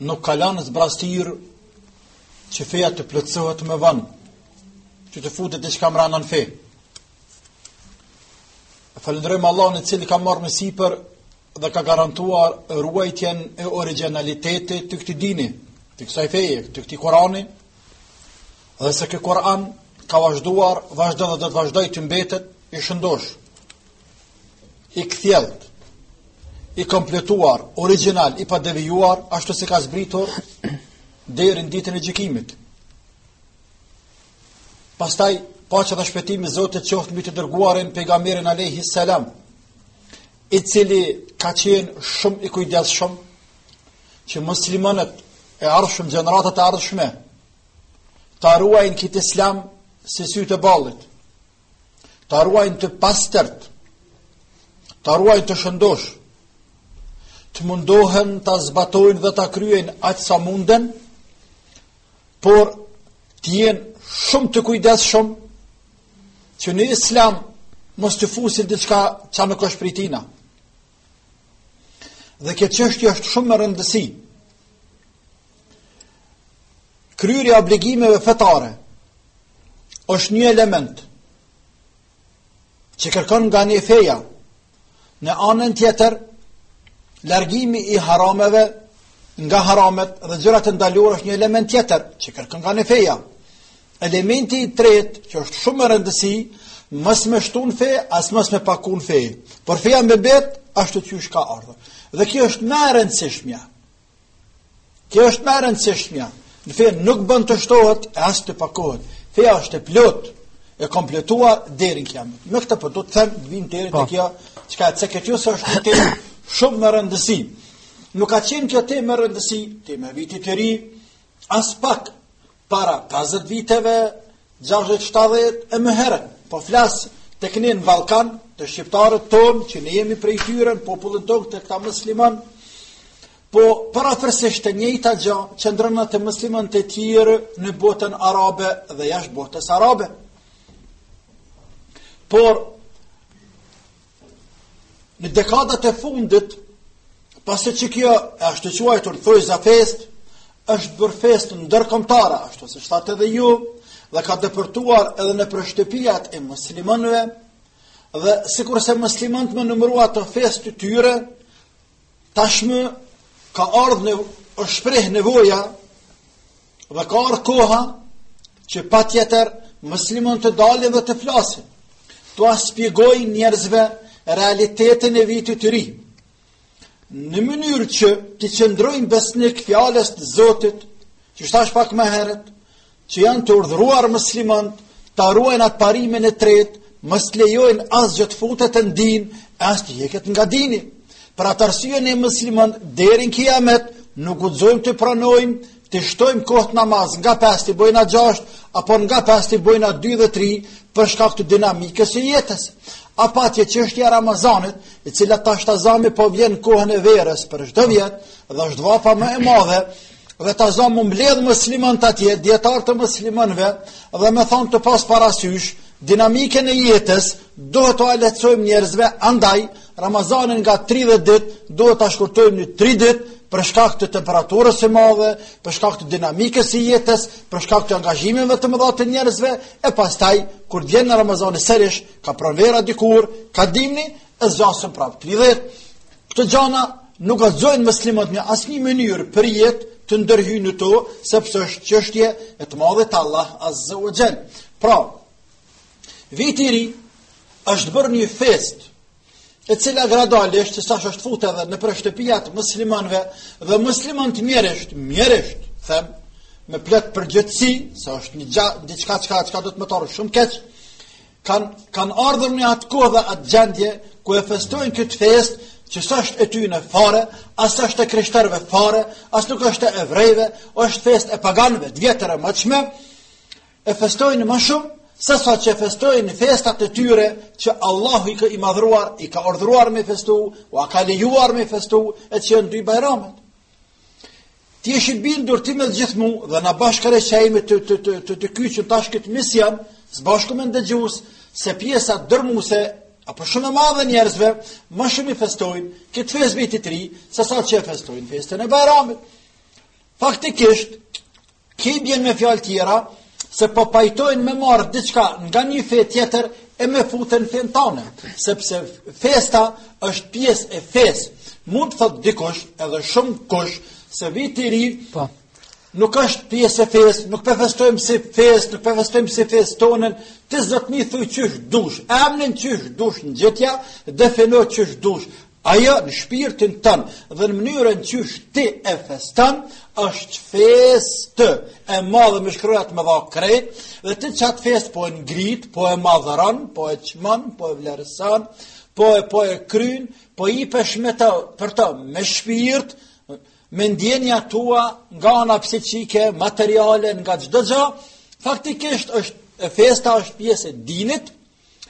nuk ka lanë zbrazëtirë që feja të plotësohet më vonë, që të futet diçka më vonë në fe. Falënderojmë Allahun i cili ka marrë mbi sipër dhe ka garantuar ruajtjen e origjinalitetit të këtij dini, të kësaj feje, të këtij Kurani, dhe se ky Kuran ka vazhduar, vazhdon dhe do të vazhdojë të mbetet i shëndoshë. i kthjellët, i kompletuar, origjinal, i padevijuar, ashtu si ka zbritur deri në ditën e gjykimit. Pastaj paqja dhe shpëtimi i Zotit qoftë mbi të dërguarin pejgamberin alejhi selam, i cili ka qenë shumë i kujdesshëm që muslimanët e ardhshëm gjeneratat e ardhshme ta ruajnë këtë islam si sytë e ballit, ta ruajnë të pastërt, ta ruajnë të shëndoshë, të mundohen ta zbatojnë dhe ta kryejnë aq sa munden, por të jenë shumë të kujdesshëm që në islam mos të fusin diçka që nuk është prej tijna. Dhe kjo çështje është shumë me rëndësi. Kryerja e obligimeve fetare është një element që kërkon nga ne feja në anën tjetër largimi i harameve nga haramet dhe gjërat e ndaluara është një element tjetër që kërkon nga ne feja Elementi i tretë, që është shumë me rëndësi, mos me shtu në fe, as mos me paku në fe. Por feja me mbet, ashtu siç ka ardhë. Dhe kjo është më e rëndësishmja. Kjo është më e rëndësishmja. Në fe nuk bën të shtohet, e as të pakohet. Feja është e plotë, e kompletuar, deri në kijamet. Me këtë për po dua të them, të vij deri te pika, çka e cekët, kjo se është temë shumë me rëndësi. Nuk ka qenë kjo temë me rëndësi, tema e vitit të ri, As pak para 50 viteve, 60, 70 e më herët, po flas tek ne në Ballkan, te shqiptarët tanë që ne jemi prej tyre, popullin tonë te këta muslimanë, po parafërsisht e njëjta gjë qëndron edhe te muslimanët e tjerë në botën arabe dhe jashtë botës arabe. Por Në dekadat e fundit, pasi që kjo e ashtuquajtur thonjëza festë, është bërë festë ndërkombëtare, ashtu siç thatë edhe ju, dhe ka depërtuar edhe nëpër shtëpiat e muslimanëve, dhe sikurse muslimanët me numërua atë festë të tyre, tashmë ka ardhë në shprehje nevoja Dhe ka ardhë koha që patjetër muslimanët të dalin dhe të flasin, t'ua shpjegojnë njerëzve realitetin e vitit të ri, në mënyrë që t'i qëndrojnë besnik fjalës të zotit, që e thashë pak më herët, që janë të urdhëruar muslimanët, ta ruajnë atë parimin e tretë, mos të lejojnë asgjë të futet në din, e as të hjeket nga dini. Për at arsye ne muslimanët, deri në kiamet, nuk guxojmë të pranojmë t'i shtojmë kohët namaz nga 5 t'i bëjna 6, apo nga 5 t'i bëjna 2 dhe 3, për shkak të dinamikës së jetës. Apo atje çështja e Ramazanit, i cila tash ta zami po vjen n'kohën e verës për çdo vjet, dhe është vapa më e madhe, dhe ta zamë me u mbledhë muslimanët atje, dijetarët e muslimanëve, dhe me thanë tu pas parasysh, dinamikën e jetës, duhet t'ua lehtësojmë njerëzve, andaj, Ramazanin nga 30 ditë duhet ta shkurtojmë në 3 ditë për shkak të temperaturës së madhe, për shkak të dinamikës së jetës, për shkak të angazhimeve të mëdha të njerëzve e pastaj kur vjen Ramazani sërish, ka pranvera dikur, ka dimni, e zgjasim prapë 30. Këto gjana nuk guxojnë muslimanët në asnjë mënyrë për jetë të ndërhyjnë në to, sepse është çështje e të madhe të Allah Azza wa Jall. Pra, Viti i ri është bërë një festë e cila gradualisht që është futur edhe nëpër shtëpiat e muslimanëve dhe muslimanët mjerisht, mjerisht, them, me plot përgjegjësi, se është një gjë diçka çka çka do me thonë shumë keq, kanë kanë ardhur në atë kohë dhe atë gjendje ku e festojnë këtë festë që s'është e tyne fare, as s'është e krishterëve fare, as nuk është e evrejve, është festë e paganëve të vjetër e mëqme, e festojnë më shumë se sa që festojnë festat e tyre që Allahu i ka i madhëruar, i ka urdhëruar me festu, u ka lejuar me festu, e që janë dy bajramet. Të jesh i bindur ti me gjithë mu dhe ne bashkë ata që janë të të të të, të kyçur tash këtë emision, së bashku me ndëgjuesit se pjesa dërmuese apo shumë e madhe njerëzve më shumë e festojnë këtë fest' vit të ri, se sa që festojnë festën e bajramit. Faktikisht, Kjo i bjen me fjalë tjera, se po pajtohen me marrë diçka nga një fe tjetër e me futë në fenë tane, sepse festa është pjesë e fesë. Mund të thotë dikush edhe shumëkush se viti i ri po, nuk është pjesë e fesë, nuk pe festojmë si festë, nuk pe festojmë si festë tonën, ti zotni thuj qysh dush, emnin qysh dush ngjitja, defino qysh dush, Ajo në shpirtin tën dhe në mënyrën qysh ti e feston, është festë e madhe me shkronja të mëdha krejt, dhe ti qatë festë po e ngrit, po e madhëron, po e çmon, po e vlerëson, po e po e kryn, po ipesh me të, për të, me shpirt, me ndjenja tua, nga ana psikike, materiale, nga çdo gjo, faktikisht është, festa është pjesë e dinit,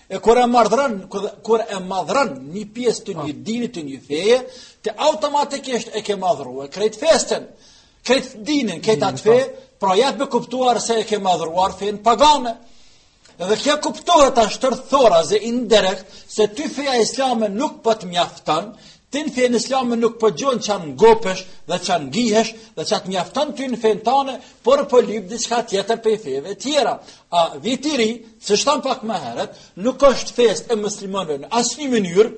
E kur e madhron, kur e madhron një pjesë të një dini të një feje, ti automatikisht e ke madhruar krejt festën, krejt dinin, krejt atë fe, pra jep me kuptuar se e ke madhruar fenë pagane. Dhe kjo kuptohet ashtu tërthorazi indirekt se ty feja islame nuk po të mjafton, Ti në fenë islame nuk po gjon ça ngopesh dhe ça ngihesh dhe ça të mjafton ty në fenë tane, por po lyp diçka tjetër prej feve tjera. A viti i ri, siç thamë pak më herët, nuk është festë e muslimanëve në asnjë mënyrë,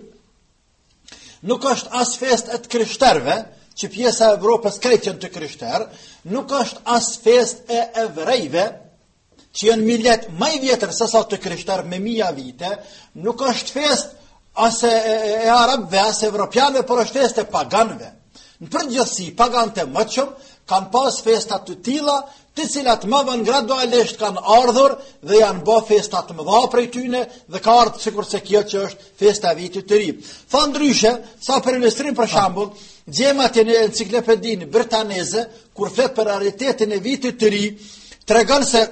nuk është as festë e të krishterëve, që pjesa e Evropës krejt qenë të krishterë, nuk është as festë e ebrejve, që janë millet më i vjetër se sa të krishterët me mija vite, nuk është festë as e, e, e arabëve, as e evropianëve, por është festë e paganëve. Në përgjithësi, paganët e moçëm kanë pas festa të tilla, të cilat më von gradualisht kanë ardhur dhe janë bë festa të mëdha prej tyne dhe ka ardhur sikurse kjo që është festa e vitit të ri. Tha ndryshe, sa për ilustrim për shembull, gjejmë atje në enciklopedinë britaneze Kur flet për realitetin e vitit të ri, tregon se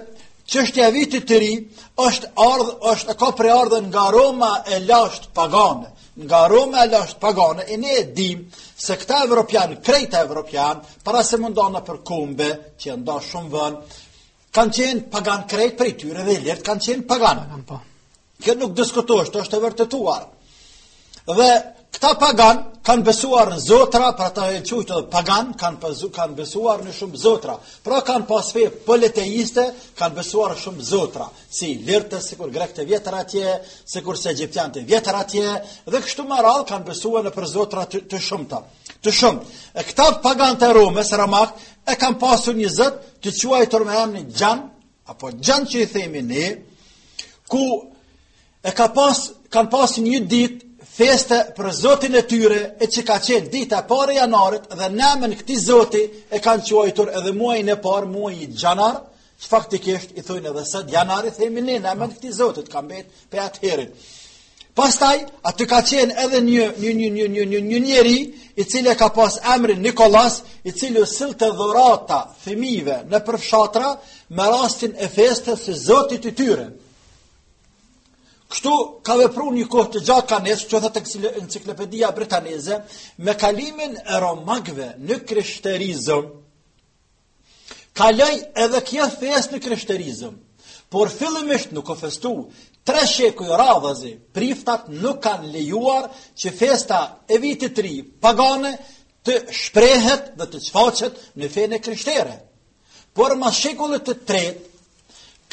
çështja e vitit të ri është ardh është e ka prejardhjen nga Roma e lashtë pagane nga Roma e lashtë pagane, e ne e dim se këta evropianë, krejt evropianë, para se me u nda nëpër kombe, që janë nda shumë von, kanë qenë paganë krejt prej tyre edhe ilirët kanë qenë paganë. Po. Kjo nuk diskutohet, është e vërtetuar. Dhe këta paganë kanë besuar në zotra, për ata e quajnë edhe paganë, kanë, pëzu, kanë besuar në shumë zotra. Pra kanë pas fe politeiste, kanë besuar në shumë zotra. Si ilirët, sikur grekët e vjetër atje, sikurse egjiptianët e vjetër atje, dhe kështu me radhë kanë besuar nëpër zotra të, të shumta. Të shumë. E këta paganë të Romës, romak, e kanë pasur një zot të quajtur me emrin Gjan, apo Gjan që i themi ne, ku e ka pas, kanë pas një ditë feste për zotin e tyre, e që ka qenë dita e parë e janarit, dhe n'emën këtij zoti e kanë quajtur edhe muajin e parë, muaji gjanar, që faktikisht i thujnë edhe sot janar i themi ne n'emën këtij zotit, ka mbet prej atëherit. Pastaj aty ka qenë edhe një një një një një një një njeri i cili ka pas emrin Nikolas, i cili u sillte dhurata fëmijëve nëpër fshatra me rastin e festës së Zotit të tyre. Kështu ka vepruar një kohë të gjatë ka nesë, siç thotë enciklopedia britanike, me kalimin e romakëve në krishterizëm, Kaloj edhe kjo festë në krishterizëm, por fillimisht nuk u festu, tre shekuj radhazi, priftat nuk kanë lejuar që festa e vitit të ri pagane të shprehet dhe të shfaqet në fenë krishtere. Por mas shekullit të tret,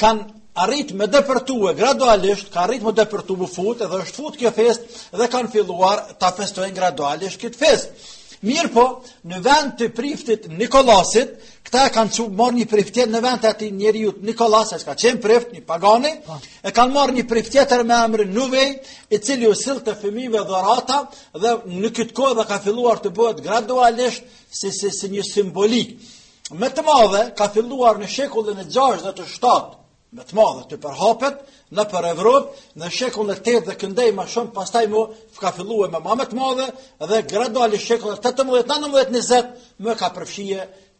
kanë arrit me depërtue gradualisht, ka arrit me depërtu me u fut, edhe është fut kjo fest, dhe kanë filluar ta festojnë gradualisht këtë fest. Mirëpo, në vend të priftit Nikolasit, këta e kanë qubë marrë një prift tjetër në vend të atij njeriut Nikolas, që s'ka qenë prift, një pagan, po. e kanë marrë një prift tjetër me emrin Noel, i cili u sillte fëmive dhurata, dhe në këtë kohë dhe ka filluar të bëhet gradualisht si, si, si një simbolikë. me të madhe ka filluar në shekullin e 6 dhe të 7, me të madhe të përhapet nëpër Evropë, në shekullin e 8 dhe këndej ma shumë, pastaj mo ka filluar me ma me të madhe, dhe gradualisht shekullin e 18, 19, 20, mo ka përfshi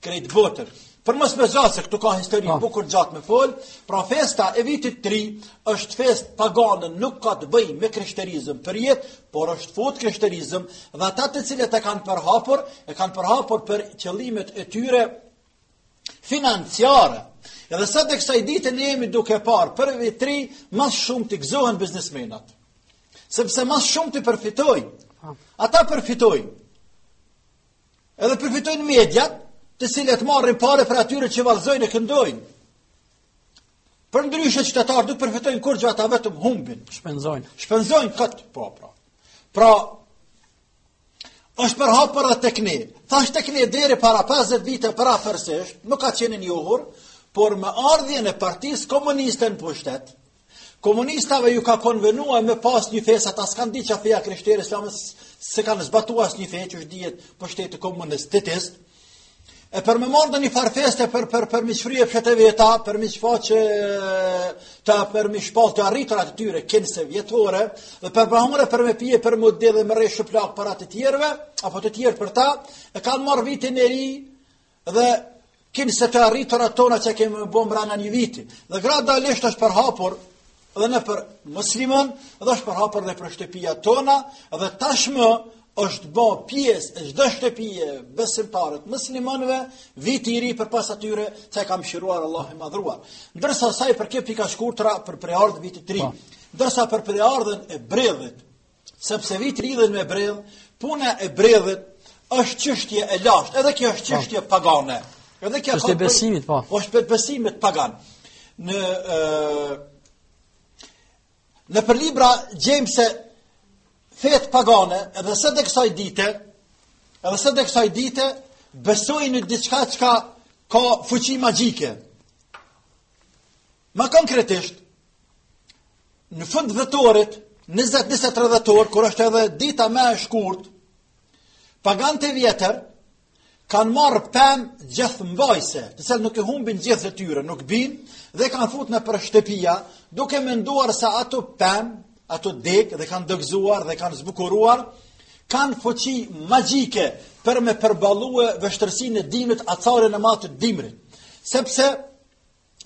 krejt botën. Për mos me zgjatë, se këtu ka histori Po. bukur gjatë me folë, pra festa e vitit të ri është fest pagane, nuk ka të bëj me krishterizëm për be, por është fut në krishterizëm dhe ata të cilët e kanë përhapur, e kanë përhapur për qëllimet e tyre financiare. Edhe sot e kësaj dite ne jemi duke parë për vit të ri më së shumti gëzohen biznesmenat. Sepse më së shumti përfitojnë. Ata përfitojnë. Edhe përfitojnë mediat të cilat marrin pare prej atyre që vallëzojnë e këndojnë. Përndryshe qytetarët nuk përfitojnë kurgjë ata vetëm humbin, shpenzojnë. Shpenzojnë kët, po pra. Pra është përhapur tek ne. Thash tek ne deri para 50 vite përafërsisht, nuk ka qenë e njohur, por me ardhjen e partisë komuniste në pushtet, Komunistave ju ka konvenuar me pas një festë, ata s'kanë ditë që feja krishtere, islame s'e kanë zbatua asnjë fe që është dijet për shtete komuniste të tësë. E për me marrë dhe një farë feste për, për, për mi shfrije për shetëve e ta, për m'i shfaq ata për m'i shpall të arriturat e tyre, kënë se vjetore, dhe për bëhure për me pje për më dhe dhe më rejë shuplakë për ata të tjerëve, apo të tjerë për ta, e kanë marrë vitin e ri, Dhe kinse të arritura tona që kemi bo mrena një viti. Dhe gradualisht është përhapur dhe nëpër muslimon, dhe është përhapur nëpër shtëpia tona, dhe tashmë është bo pjesë e çdo shtëpije besimtarëve muslimonve, viti i ri përpos atyre që i ka mëshiruar Allahu i madhëruar. Ndërsa sa i përket pika shkurtra për prejardhjen e vitit të ri, po. ndërsa për prejardhjen e bredhit, Sepse viti ri lidhet me bredh, puna e bredhit është çështje e lashtë, edhe kjo është po. çështje pagane. Edhe kjo është besimit, po. Po është besimit pagan. Në ë nëpër libra gjejmë se fetë pagane, edhe sot e kësaj dite, edhe sot e kësaj dite besojnë në diçka që ka fuqi magjike. Ma konkretisht, në fund dhjetorit, 20-23 dhjetor, kur është edhe dita më e shkurt, paganët e vjetër, kanë marrë pemë gjethmbajtëse, të cilat nuk i humbin gjethet e tyre, nuk bin, dhe i kanë fut nëpër shtëpia, duke menduar se ato pemë, ato degë, dhe i kanë degëzuar, dhe i kanë zbukuruar, kanë fuqi magjike për me përballue vështirësinë e dimrit, acarin e madh të dimrit. Sepse,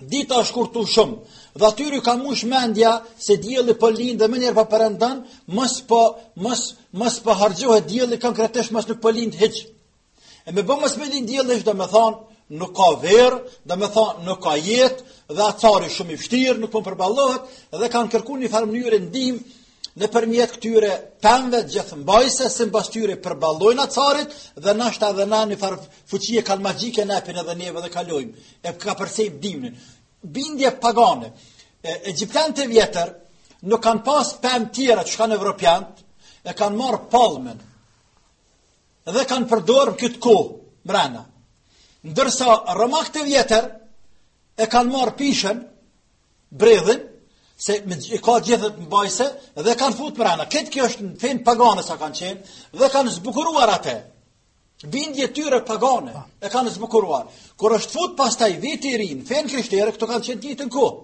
Dita u shkurtu shumë, dhe atyre iu ka mush mendja se dielli po lind dhe menjëherë po perëndon, mos po, mos, mos po harxhohet dielli konkretisht mos nuk po lind hiç. E me bo mos me lind dielli domethanë, nuk ka verë, domethanë, nuk ka jetë, dhe acari shumë i vështirë, nuk po përballohet, dhe kanë kërku njëfarë mënyre ndihmë, nëpërmjet këtyre pemve gjethmbajtëse, simbas tyre përballojnë acarit, dhe nashta edhe na njëfarë fuqie kanë magjike na e japin edhe neve dhe e kalojmë, e kapërcejmë dimnin. Bindje pagane, e, egjiptianët e vjetër, nuk kanë pas pemë tjera që kanë evropianët, e kanë marrë palmën, dhe e kanë përdorë në këtë kohë, mrena. Ndërsa, romakët e vjetër, e kanë marrë pishën, bredhin, se i ka gjethet mbajtëse, dhe e kanë fut mrena. Këtë kjo është në fenë pagane sa kanë qenë, dhe e kanë zbukuruar atë. Bindje e tyre pagane, e kanë zbukuruar. Kur është fut pastaj viti i ri në fenë krishtere, këto kanë qenë të njëjtën kohë.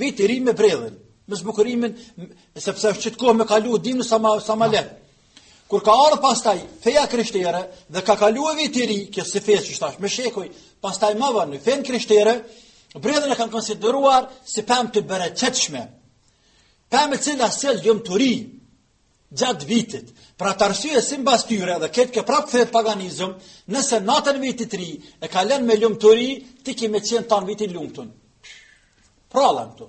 Viti i ri me bredhin, me zbukurimin, sepse është qitë kohë me kalu dimnin sa ma, sa ma lehtë. Kur ka ardhë pastaj feja krishtere dhe ka kaluar viti i ri, kjo si fe që është me shekuj, pastaj më vonë në fenë krishtere, bredhin e kanë konsideruar si pemë të bereqetshme. Pemë e cila sjell lumturi gjatë vitit. Për atë arsye simbas tyre dhe këtu ke prapë kthehet paganizëm, nëse natën e vitit ri e kalon me lumturi, ti ki me qenë tanë vitin i lumtun. Pralla janë këto.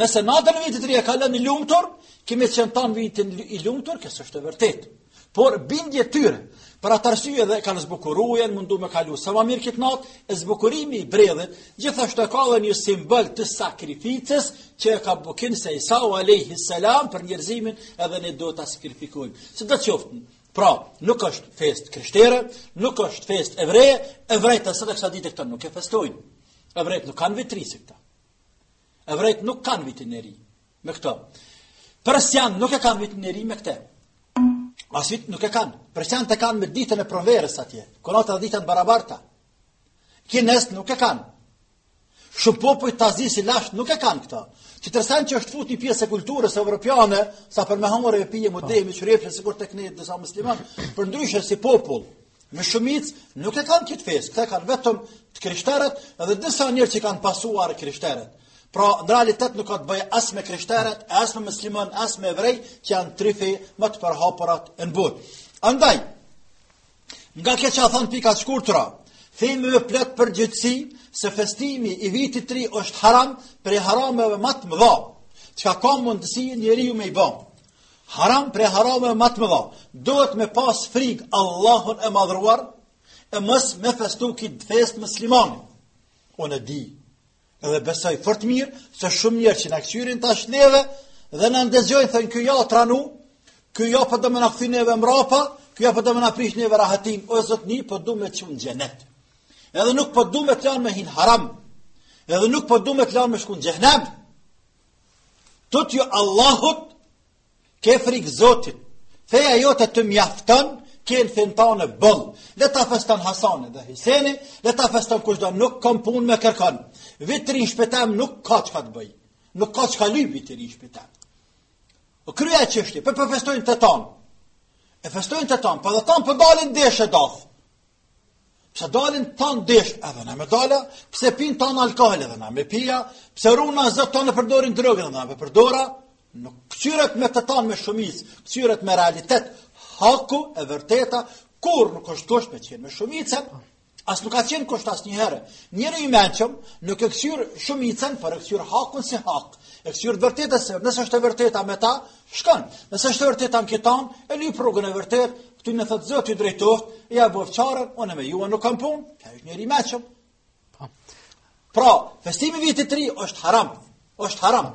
Nëse natën e vitit të ri e kalon i lumtur, ke me qenë tanë vitin i lumtur, kjo s'është e vërtet. Por bindje e tyre, për atë arsye dhe kanë zbukuru, janë, mundu me kalu sa më mirë këtë natë, e zbukurimi i bredhit, gjithashtu e ka dhe një simbol të sakrificës që e ka bo kinse Isau alayhi salam për njerëzimin edhe ne do ta sakrifikojmë. Sidoqoftë, pra, nuk është fest krishtere, nuk është fest evreje, evrejtë sot e kësaj dite këtë nuk e festojnë. Evrejt nuk kanë vit të ri si këta. Evrejt nuk kanë vitin e ri me këto. Persianët nuk e kanë vitin e ri me këte. Asit nuk e kanë. Persianët e kanë me ditën e pranverës atje. Kur nata dhe dita janë të barabarta. Kinezët nuk e kanë. Shumë popuj të Azisë së lashtë nuk e kanë këta. Tjetër sen që është fut një pjesë e kulturës evropiane, sa për me hangër e pi e, më dhe, më qërjepë, sikur tek ne te disa muslimanë, përndryshe si popull, Në shumicë nuk e kanë këtë festë, këta kanë vetëm të krishterët dhe disa njerëz që kanë pasuar krishterët. Pra, në realitet nuk ka të bëjë as me krishterët, as me muslimanë, as me evrej, që janë tri fe më të përhapurat në botë. Andaj, nga kjo që a thanë në pika të shkurtra, themi me plot përgjegjësi se festimi i vitit të ri është haram prej harameve më të mëdha, çka ka mundësi njeriu me i bo. Haram prej harameve më të mëdha. Duhet me pas frikë Allahun e madhëruar e mos me festu këtë fest muslimanët. Unë e di dhe besoj fort mirë se shumë njerëz që na kqyrin tash neve dhe na ndëgjojnë thonë ky ja tranu, ky ja po do me na kthy neve mbrapa, ky ja po do me na prish neve rahatin, o zotni po du me të çu në xhenet. Edhe nuk po du me të lanë me hi në haram. Edhe nuk po du me të lanë me shku në xhehnem. Tutju Allahut, ki frikë Zotit, feja jote të mjafton, ke në fenë tane boll, le ta feston Hasani dhe Hyseni, le ta feston kushdo, nuk kom punë me kërkon, viti i ri në shpi teme nuk ka çka të bëj, nuk ka çka lyp viti i ri në shpi teme. U kry kjo çështje, po, po pe festojnë të tanë, e festojnë të tanë, po po edhe tanë po dalin desh e dafë, Pse dalin tan desh edhe na me dal a, pse pin tan alkool edhe na me pi a, pse runa zot tan e përdorin drogën edhe na me përdor a, nuk këqyret me të tan me shumicë, këqyret me realitet, haku e vërteta, kurrë nuk është kusht me qenë me shumicën, as nuk ka qenë kusht asnjëherë. Njeri i mençëm nuk e këqyr shumicën, por e këqyr hakun si hak, e këqyr vërtetësinë, nëse është e vërteta me ta, Shkon, nëse s'është e vërteta me këta, e lyp rrugën e vërtet, këtyne u thot zoti ju drejtoft, jau bëftë çaren, unë me ju nuk kam punë, ky është njeri i mençëm. Po. Pra, festimi i vitit të ri është haram. Është haram.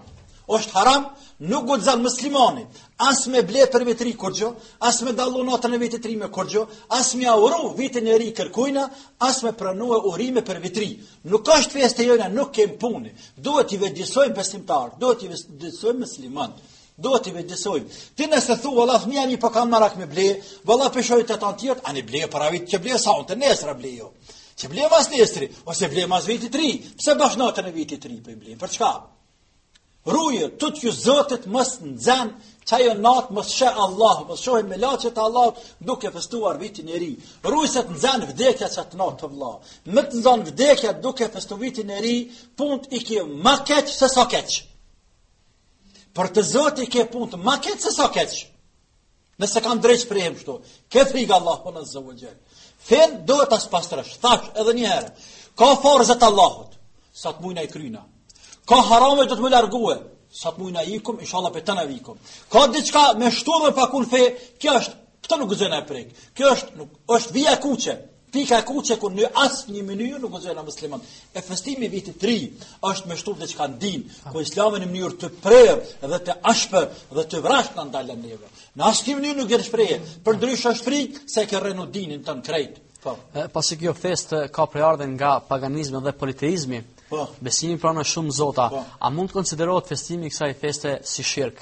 Është haram, nuk guxon muslimani as me ble për vitin e ri kurrgjo, as me dallu natën e vitit të ri me kurrgjo, as me ia uru vitin e ri kërkujna, as me pranue urime për vitin e ri. Nuk është festë jona, nuk kem punë. Duhet t'i vetëdijesojmë besimtarët, duhet t'i vetëdijesojmë muslimanët. Duhet t'i vetëdijesojmë. Ti nëse thua vallah fëmija mi po kanë marak me ble, vallah po shohin të tanë tjerët, ani ble para vitit, ble sonte, nesër ble jo. Që ble mas nesri, ose ble mas vitit të ri. Pse bash natën e vitit të ri po i ble? Për çka? Ruju, tutju Zotit mos të nxen qajo natë, mos sheh Allahu, mos shohin melaqet e Allahut, duke festuar vitin e ri. Ruju se të nxen vdekja qatë natë ty vlla. Me të nxanë vdekja duke festu vitin e ri, punt i ke ma keq se sa keq. Për të Zot i ke punt ma keq se sa keq. Nëse kam drejtë shprehem kështu. Ke frikë Allahun azza wa jall. Fenë duhet ta pastrosh. Thash edhe një herë. Ka farze të Allahut. Sa të mujna i kryjna. Ka harame duhet m'u largue. Sa të mujna ikum, inshallah pe tanave ikum. Ka diçka me shtu me pakun fe, kjo është këto nuk guxojna me prek. Kjo është nuk është vija e kuqe. Pika e kuqe ku në asnjë mënyrë nuk guxojna na muslimanët. E festimi i vitit të ri është me shtu diçka në din, ku islami në mënyrë të prerë dhe të ashpër dhe të vrazhdë na ndalon neve. Në asnjë mënyrë nuk guxon shprehje, përndryshe është frikë se ke rrënu dinin tënd krejt. Po. Pasi kjo festë ka prejardhje nga paganizmi dhe politeizmi, po. besimi pra në shumë zota, po. a mund të konsiderohet festimi i kësaj feste si shirk?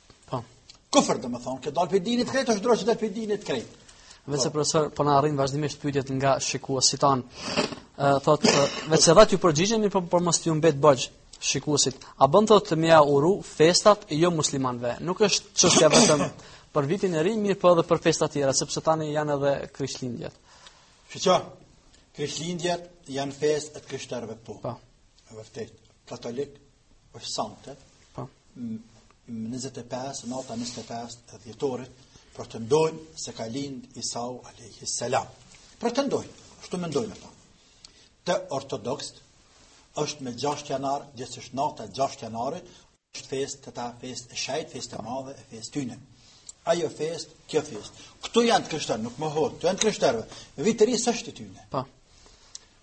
Po. Kufër domethënë, ke dalë prej dinit krejt është drojë ke dalë prej dinit krejt. Veç po. profesor, po na arrijnë vazhdimisht pyetjet nga shikuesit tanë. Ë thotë, veçse dhatë ju përgjigjen po për mos i mbet borxh shikuesit. A bën thotë me ia uru festat e jo muslimanëve. Nuk është çështja vetëm për vitin e ri, mirëpo edhe për festat tjera, sepse tani janë edhe Krishtlindjet. Shiqo, Krishtlindjet janë festë e krishtarëve po. Po. Vërtet, katolik, është sonte, po. 25, nata 25 e dhjetorit, pretendojnë se ka lind Isau alayhi salam. Pretendojnë, ashtu mendojnë ata. Të ortodoksit është me 6 janar, gjithsesi nata e 6 janarit, është festë te ta, festë e shenjtë, festë e madhe, e festë e tyne. Ajo festë, kjo festë. Këto janë të krishtarëve, nuk më hodë, të janë të krishtarëve. Viti i ri s'është i tyne. Pa. Po.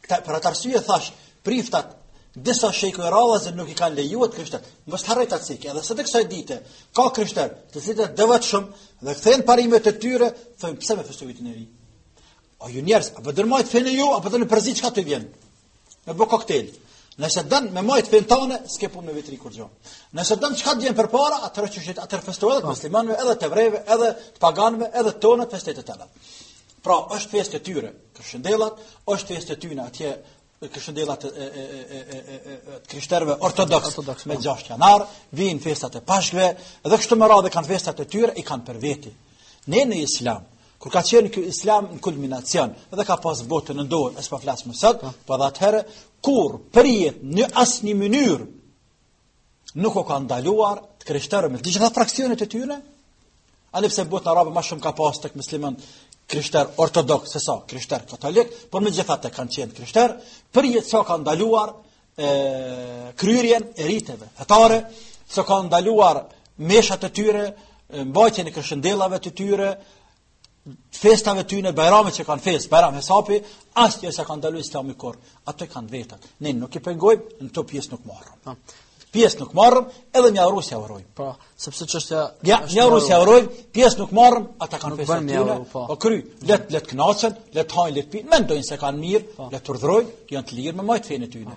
Këta për atë arsye thash, priftat disa shekuj radhazi nuk i kanë lejuar të krishterët. Mos harro ti cik, edhe sot kësaj dite ka krishterë, të cilët janë devotshëm dhe kthejnë parimet e tyre, thonë pse me festu vitin e ri. O ju njerëz, a po don me majt fenë ju, a po don me përzi çka të vjen. Me bo koktejl. Nëse don me majtë fenë tane, s'ke punë me vit të ri kurgjo. Nëse don çka të vjen përpara, atëherë që shqit, atëherë festo edhe të po. muslimanve, edhe të hebrenjve, edhe të paganve, edhe të tonet, festat e tëna. Pra, është festë e tyre, kërshëndellat, është festë e tyne atje kërshëndellat e e e e e e e e krishterëve ortodoks me 6 po. janar, vijnë festat e Pashkëve dhe kështu me radhë kanë festat e tyre i kanë për veti. Ne në Islam, kur ka qenë ky Islam në kulminacion dhe ka pas botën në dorë, s'po flas më sot, po, po edhe atëherë kur prihet në asnjë mënyrë nuk u ka ndaluar të krishterë me gjitha fraksionet e tyre, edhe pse në botën arabe ma shumë ka pas tek muslimanët krishter ortodoks se sa krishter katolik, por megjithatë kanë qenë krishter, për jetë s'u ka ndaluar e, kryerjen e riteve, fetare, s'u ka ndaluar meshat e tyre, mbajtjen e kërshëndellave të tyre, festave tyne bajrame që kanë fest, bajrame sapi, asgjë s'e ka ndalu islami kurrë, ato e kanë vetë. Ne nuk i pengojmë, në të pjesë nuk marrëm. Po. Pjesë nuk marrëm, edhe as s'ja urojmë. Po, sepse që është... Ja, as s'ja urojmë, pjesë nuk marrëm, ata kanë festat tyne, po. po krejt, le t', le t'knaqen, le t'hajnë, le t'pinë, mendojnë se kanë mirë, po. le t'urdhrojnë, janë të lirë me majtë fenë tyne.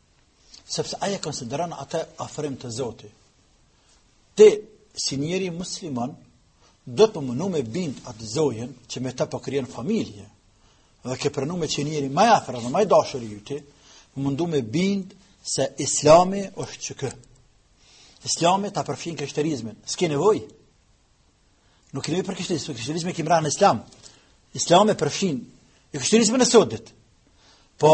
Sepse ai e konsideron atë afrim te Zoti. Ti, si njeri musliman, do të mundu me bind atë zojën që me të po krijon familje. Dhe ke pranu me qenë njeri ma i afërt dhe ma i dashur i yti, u mundu me bind se islami është që kë. Islami ta përfshin krishterizmin. S'ke nevojë. Nuk kemi për krishterizmin. Krishterizmin kemi brenda në islam. Islami përfshin jo krishterizmin e sotit. Po,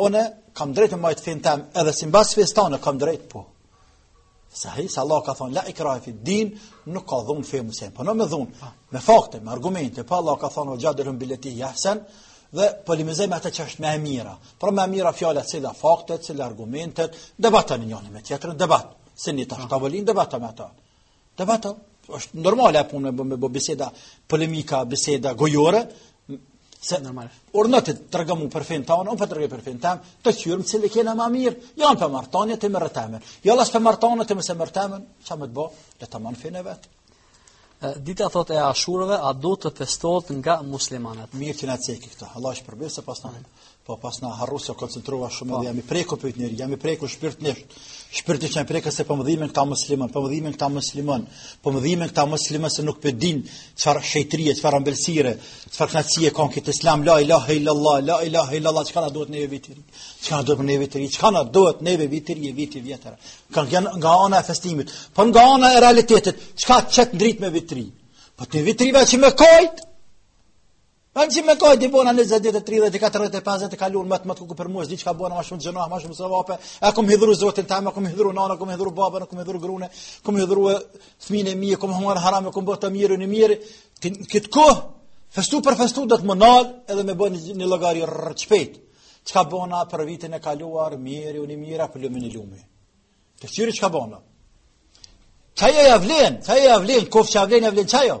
Unë kam drejt të mbajt fenë teme, edhe simbas fesë teme kam drejt po. Sahih, se Allah ka thon la ikrahe fi din, nuk ka dhun në fe musem. Po nuk me dhun, ah. me fakte, me argumente, po Allah ka thon ue xhadilhum bil-leti hije ahsen dhe polemizo me atë që është më e mira. Por më e mira fjala, silli faktet, silli argumentet, debato njëri me tjetrin, debat. Se në një tash ah. tavolin debato me ata. Debato, është normale apo me me bo biseda, polemika, biseda gojore, se normal. Por ti më tregon për fen tane, unë po tregoj për fen tem, të kqyrim cili e kena më mirë, jam për me marrë tanen, ti merre temen. Jo s'jam për me marrë tanen, ti mos e merr temen, çfarë më të bë, le ta man fenë vet. Dita thotë e Ashures, a do të festohet nga muslimanët? Mirë që na e cek këto. Allahu e shpërbleftë se e pas thanë. Po paskna harru se u koncentrova shumë po. dhe jam i preku për këtë njeri, jam i preku shpirtnisht. Shpirtnisht jam prekë se po më dhimbën këta musliman, po më dhimbën këta musliman, po më dhimbën këta musliman se nuk po din çfarë shijeje, çfarë ambëlsire, çfarë knaqsie kanë këtë islam la ilaha illallah, la ilaha illallah, çka na duhet neve viti i ri? Çka na duhet neve viti i ri? Çka na duhet neve viti i ri e viti i vjetër? Ja nga, nga ana e festimit, po nga ana e realitetit, çka çet ndrit me vit të ri? Po ti vjetrove që më kojt, Kanë që me kajt i bona 20 ditë, 30, 40, 50 të kaluar më të më të kuku për mua, s'di çka bona më shumë gjynah, më shumë sevape. E kam hidhru Zotin tem, kam hidhru nanën, kam hidhru babën, kam hidhru grun, kam hidhru fëmijët e mi, kam marrë haram, kam bërë të mirë në mirë. Këtë kohë festu për festu duhet m'u nal edhe me bo një llogari shpejt. Çka bona për vitin e kaluar, mirë, unë mirë apo lumi i lumi. Të kqyri çka bona. Qajo ja vlen, qajo ja vlen, kofsha vlen, ja vlen çaja.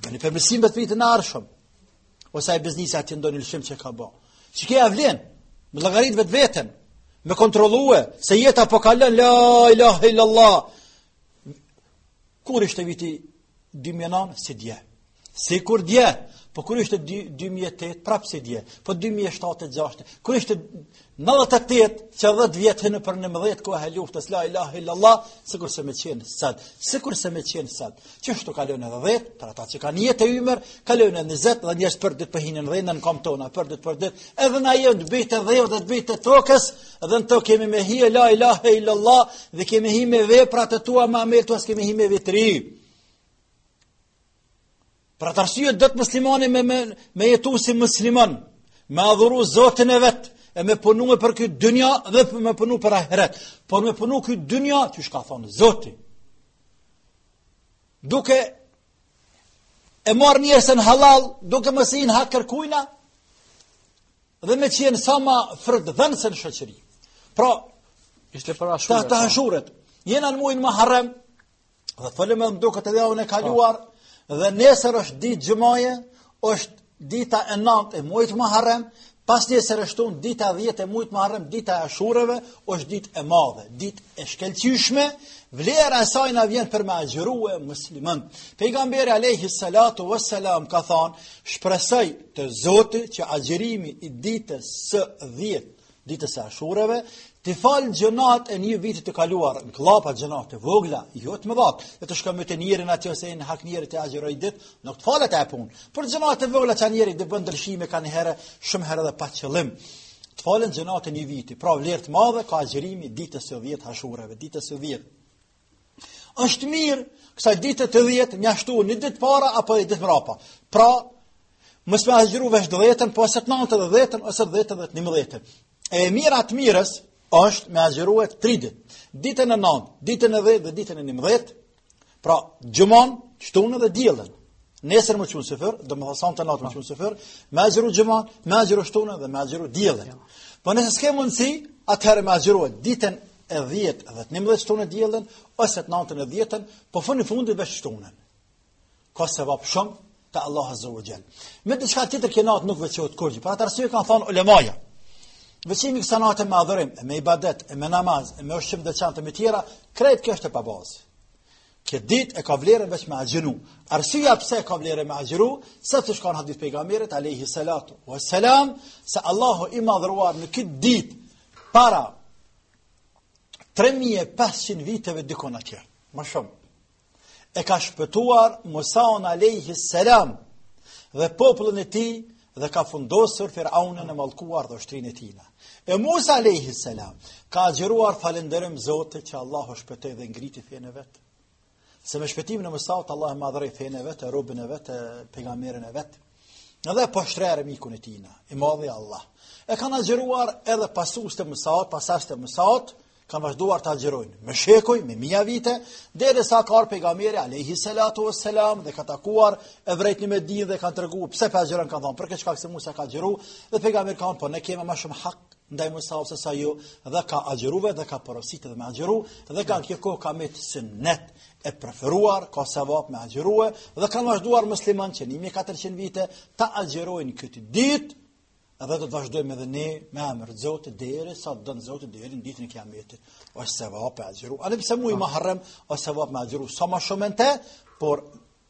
Ndonjë përmirësim për vitin e ardhshëm, ose ai biznesi atje ndonjë lëshim që ka bo. Qikjo ja vlen, me llogarit vetveten, me kontrolue, se jeta po kalon, la ilahe illallah. Kur ishte viti 2009, si dje. Sikur dje, po kur ishte 2008, prapë si dje. Po 2007, 6, kur ishte 98 që 10 vjet hyn për 11 kohë e luftës la ilaha illallah sikurse me qenë sot sikurse me qenë sot qashtu kalon edhe 10 për ata që kanë jetë e ymër kalon edhe 20 dhe njerëz për ditë po hin në dhe nën komë tona për ditë për ditë edhe na jena të bijtë e dheut dhe të bijtë e tokës dhe në tokë kemi me hi la ilaha illallah dhe kemi hi me veprat e tua më amë tuas kemi hi me vetri Për atë arsye duhet muslimani me me, me jetu si musliman, me adhuru Zotin e vet, e me punu me për këtë dynja dhe me punu për ahiret. Por me punu këtë dynja, qysh ka thonë Zoti. Duke e marrë hisen hallall, duke mos i hi në hak kërkujna, dhe me qenë sa ma frytdhënës në shoqëri. Pra, Ishte për ashuret. Tash te ashuret. Jena në mujin Muharrem, Dhe folëm edhe më duket xhuman e kaluar, dhe nesër është ditë xhumaje, është dita e nantë e mujit Muharrem, pasnesër e shtunë dita e dhjetë e mujit Muharrem, dita e ashureve, është ditë e madhe, ditë e shkelqyshme, vlera e saj na vjen për me agjërue muslimanët. Pejgamberi alejhi salatu ve selam ka thonë, shpresoj te Zoti që agjërimi i ditës së dhjetë, ditës së Ashureve, t'i fal gjynahet e një viti të kaluar, në kllapa gjynahet e vogla, jo të mëdha. Dhe të shkon me të njërin atë ose në hak njeri të agjëroj ditë, nuk të falet ajo punë. Por gjynahet e vogla që njeri i bën lëshime nganjëherë, shumë herë dhe pa qëllim. Të falen gjynahet e një viti, pra vlerë të madhe ka agjërimi ditës së 10 Ashureve, ditës së 10. Është mirë kësaj dite të dhjetë m'ia shtu një ditë para apo një ditë mrapa. Pra, mos me agjëru veç të dhjetën, po ose të nëntën dhe të dhjetën, ose të dhjetën dhe të njëmbëdhjetën. E mira e të mirës është me agjërue tri ditë. Ditën e nëntë, ditën e dhjetë dhe ditën e njëmbëdhjetë. Pra, xhumanë, shtunën dhe dielën. Nesër m'u çu në syfyr, domethënë sonte natën m'u çu në syfyr, me agjëru xhumanë, me agjëru shtunën dhe me agjëru dielën. Po nëse s'ke mundësi, atëherë me agjërue ditën e 10 dhe të 11 shtunën e dielën ose të nantën e 10-ën, po fundi fundit veç shtunën. Ka sevap shumë te Allahu Azza wa Jall. Me diçka tjetër që natë nuk veçohet kurrë. Për atë arsye kanë thënë ulemaja. Veçimi i kësaj nate me adhurim, me ibadet, me namaz, me ushqim të veçantë me tjera, krejt kjo është pa bazë. Këtë ditë e ka vlerën veç me agjëru. Arsyeja pse e ka vlerën me agjëru, sepse tregon hadithi pejgamberit alayhi salatu wa salam, se Allahu i madhëruar në këtë ditë Para 3500 viteve diku atje, më shumë. E ka shpëtuar Musan alayhi salam dhe popullin e tij dhe ka fundosur Firaunin e mallkuar dhe ushtrinë e tij. E Musa alayhi salam ka agjëruar falënderim Zotit që Allahu shpëtoi dhe ngriti fenë e vet. Se me shpëtimin e Musait Allahu e madhëroi fenë e vet, robin e vet, pejgamberin e vet. Edhe poshtëroi armikun e tina, i madhi Allah. E kanë agjëruar edhe pasuesit e Musait, pasardhësit e Musait, kanë vazhduar të agjërojnë me shekuj, me mija vite, deri sa ka ardh pejgamberi, alejhi salatu e selam, dhe ka takuar ebrejt në Medine dhe kanë tregu, pse po agjëroni kanë thonë, për këtë shkak se Musa ka agjëru, dhe pejgamberi ka thënë, po ne kemi ma shumë hak, ndaj Musait sesa ju dhe ka agjëru vet dhe ka porositë edhe me agjëru dhe kah ajo kohë ka metë sunet e preferuar, ka sevap me agjëru edhe kanë vazhduar muslimanët që 1400 vite ta agjërojnë këtë dit dhe do të vazhdojmë edhe ne me emër të Zotit deri sa të don Zoti deri në ditën e kijametit o sevap me agjëru ani pse muaji muharrem o sevap me agjëru sa ma shumën te por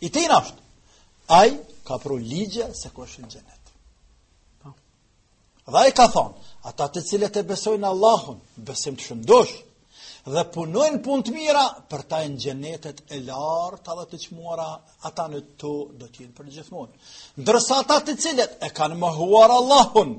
I tina është. Ai ka pru ligje se kush në xhenet. Po. Dhe ai ka thonë, ata të cilët e besojnë Allahun, besim të shëndosh, dhe punojnë punë të mira për ta janë xhenetet e larta dhe të çmuara, ata në to do të jenë për gjithmonë. Ndërsa ata të cilët e kanë mohuar Allahun,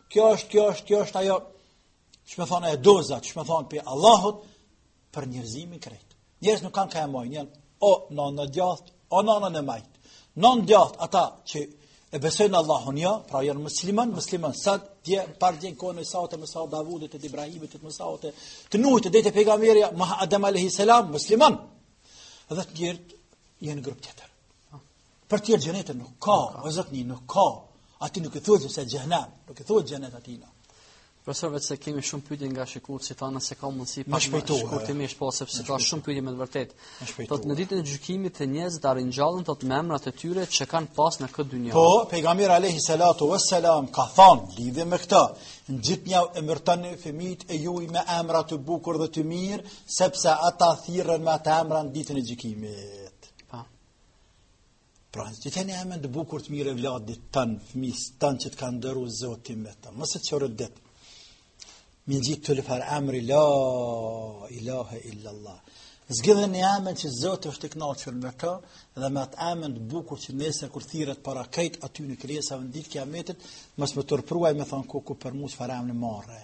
Kjo është, kjo është, kjo është ajo që më thonë e doza, që më thonë për Allahut për njerëzimin krejt. Njerëz nuk kanë ka ia mbajnë, janë o në të djathtë, o në në të majtë. Në të djathtë ata që e besojnë Allahun jo, pra janë musliman, musliman sot, dje pardje kohën e Isait e Musa Davudit e Ibrahimit e Musa edhe të Nuhit e te pejgamberi Muhammed Adam alayhi salam, musliman. Dhe të tjerë janë grup tjetër. Për tjerët xhenet nuk ka, o zotni, nuk ka. Ati nuk i thuhet xhehenem, nuk i thuhet xhenet atina. Profesor, meqëse kemi shumë pyetje nga shikuesit tani nëse ka mundësi pak shkurtimisht po sepse ka shumë pyetje me të vërtetë. Po në ditën e gjykimit njerëzit a ringjallen me emrat e tyre që kanë pas në këtë dynja. Po, pejgamberi alayhi salatu wassalam ka thënë lidhje me këtë, gjithnjë emërtoni fëmijët e juaj me emra të bukur dhe të mirë, sepse ata thirren me ata emra në ditën e gjykimit. Pra, që të një emën të bukur të mirë evladit tanë, fëmisë tanë që të ka nderu Zoti me të, mos të qërët ditë. Me i ngjitë çfarë emri, la, ilahe, illallah. Zgjidhe një emën që Zoti është i knaqur me të, dhe me atë emën të bukur që nesër kur thirret para kajt aty në kresa vë n'ditë t'kiametit, mos me u turpëru me thonë kuku për mu çfarë emën i marre.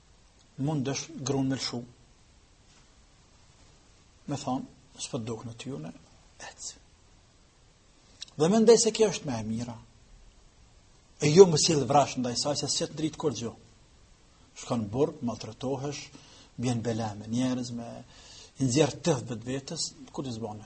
mundesh grunë me lëshu. Me thonë, s'po t'dukna ty unë, ec. Dhe mendoj se kjo është më e mira. E jo me u sillë vrazhdë ndaj saj, se s'je t'ndreq kurgjo. Shkon në burg, maltretohesh, bien bela me njerëz, me i nxjerrë të dhëbët vetes, ku të zbane?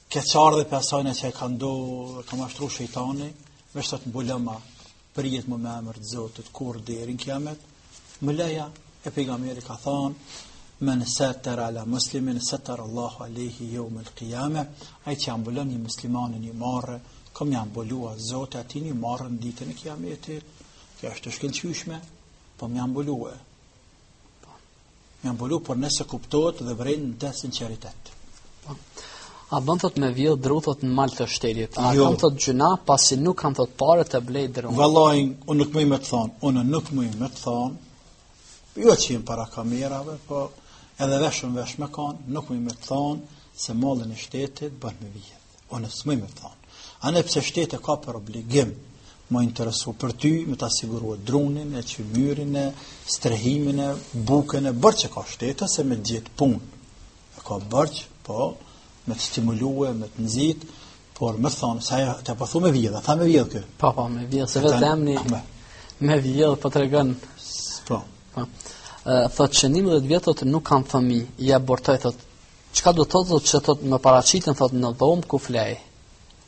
Keqardhje për asajna që e ka ndo, e ka mashtru shejtani, me shtë të mbulema, përjetë me emër të Zotit, kurrë deri në kiamet, më leja e pejgamberi ka thonë, men setere ala muslimin, setere Allahu alejhi jevmel kiame, ai që ia mbulon një muslimani një marre, ka me ia mbulu Zoti atij një marre në ditën e kiametit, kjo është e shkëlqyeshme, po me ia mbulue. Ia mbulu, por nëse kuptohet dhe vren në të sinqeritet. Po. A bën thot me vjedh dru thot në mal të shtetit. A jo. A kam thot gjynah pasi nuk kam thot pare të blej dru. Vallahi, unë nuk muj me të thon, unë nuk muj me të thon. Jo që jam para kamerave, po edhe vesh më vesh me kon, nuk muj me të thon se mallin e shtetit bën me vjedh. Unë s'muj me thonë. Ani pse shteti e ka për obligim me u interesu për ty, me ta siguru drunin, e qymyrin, e strehimin, e bukën, e borxh e ka shteti, edhe me t'gjetë punë. E ka borxh, po, me të stimulue, me të nxitë, por me thonë, sa e të përthu me vjedh, a tha me vjedh kë? Po, po, me vjedh, se vetë emni, me vjedh, po tregon. Po. po. Thotë që njëmbëdhjetë vjet thot nuk kam fëmi, i abortoj, thotë, Çka do të thotë thotë që thotë më paraqiten thotë në dhomë ku flej.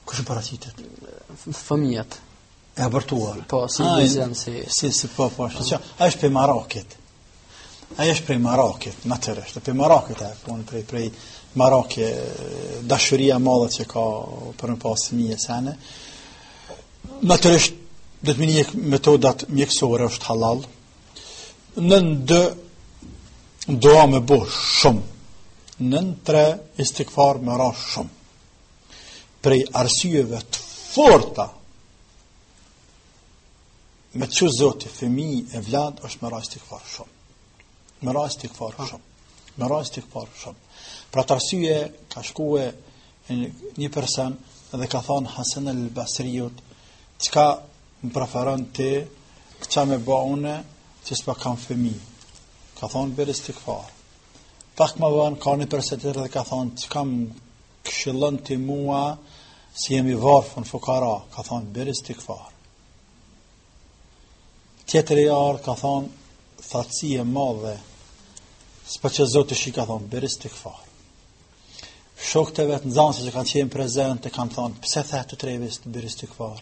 Kush paraqitet? Fëmijët. E abortuar. Po, si ah, dizem si si si po po. Çka? Ajo është prej marakit. Ajo është prej marakit, natyrisht. Prej marakit ai punon prej prej marakit dashuria e madhe që ka për me pas fëmijë sene. Natyrisht domethënë nën një metodat mjekësore është halal, Nën dy dua me bo shumë, nën tre istigfar me ra shumë. Prej arsyeve të forta, me t'çu Zoti fëmi e evlad, është me ra istigfar shumë. Me ra istigfar shumë. Me ra istigfar shumë. Për atë arsye ka shkue një person dhe i ka thonë Hasan el Basriut, çka Më preferon ti, çka me ba une, që s'po kam fëmi. Ka thonë, bëni istikfar. Pak më vonë, ka një person tjetër dhe ka thonë, çka m'këshillon ti mua, se jemi varfën, fukara. Ka thonë, bëni istikfar. Tjetri ardh, ka thonë, thatësi e madhe, s'po çon Zoti shi, ka thonë, bëni istikfar. Shokët e vet nxanësit që kanë qenë prezent, i kanë thonë, pse u the të treve ti bëni istikfar.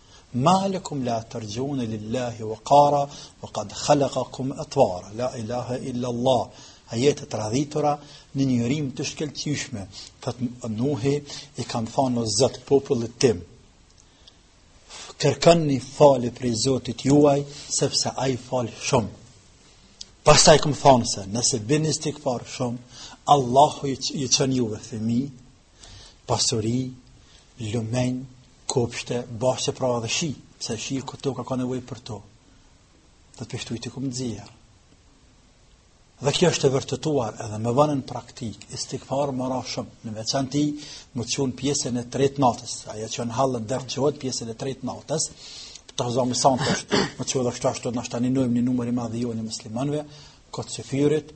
Ma lakum la tarjuna lillahi waqara wa qad khalaqakum atwara la ilaha illa allah ajete të radhitura në një rimë të shkëlqyshme thot nuhi i kam thënë o zot popullit tim kërkoni falje prej zotit juaj sepse ai fal shumë pastaj kam thënë se nëse bëni istikfar shumë allahu i çon juve fëmijë Pasuri, lumenj, kopshte, bahçe pra dhe shi, se shi ku toka ka nevojë për to. Dhe kështu i të kumë dzirë. Dhe kjo është e vërtetuar edhe në mënyrë praktike, istikfar me ba shumë, në veçanti me u çu në pjesën e tretë natës, ai që në halën dërë çohet pjesën e tretë natës, të të zonë mësanë të është, më të qunë dhe kështu ashtu, në ashtë një nëmë një numri të madh dhe jo një muslimanve, këtë së fyrit,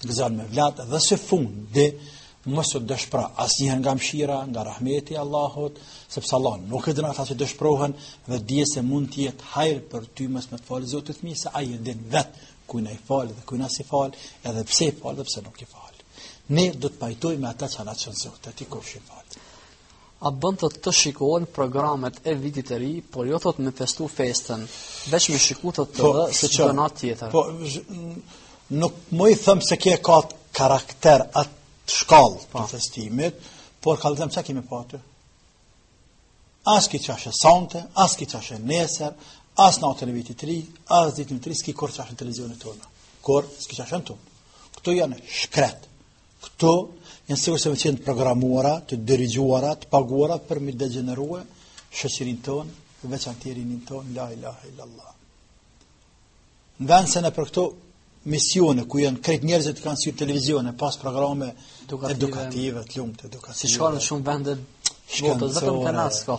Gëzon me evladë dhe së fundi mos u dëshpro asnjëherë nga mëshira, nga rahmeti i Allahut, sepse Allahu nuk i don ata që dëshprohen dhe dije se mund të jetë hajër për ty mos me të falë Zoti fëmijë se ai e din vet kujna i fal dhe kujna s'i fal, edhe pse i fal dhe pse nuk i fal. Ne do të pajtohemi me atë që na çon Zoti, atij kush i fal. A bën të shikohen programet e vitit të ri, por jo thot me festu festën, veç me shiku të të po, dhe si çdo natë tjetër. Po, nuk muj thëm se kjo e ka atë karakter atë shkallë po. të festimit, por kallëzom çka kemi pa aty. As ki çka sheh sante, as ki çka sheh nesër, as natën e vitit të ri, as ditën e vitit të ri, s'ki kurrë çka sheh në televizionet tona. Kurrë, s'ki çka sheh në to. Këto janë shkret, Këto janë sikur se me qenë të programuara, të dirigjuara, të paguara për me degjeneru shoqërinë tonë, veçanti rininë tonë, la ilaha illallah. Në vend se nëpër këto emisione, ku janë krejt njerëzit të kanë si televizione, pas programe edukative, edukative të lumët, edukative. Si shkon në shumë vende, shkëndësore, vetëm të nasko.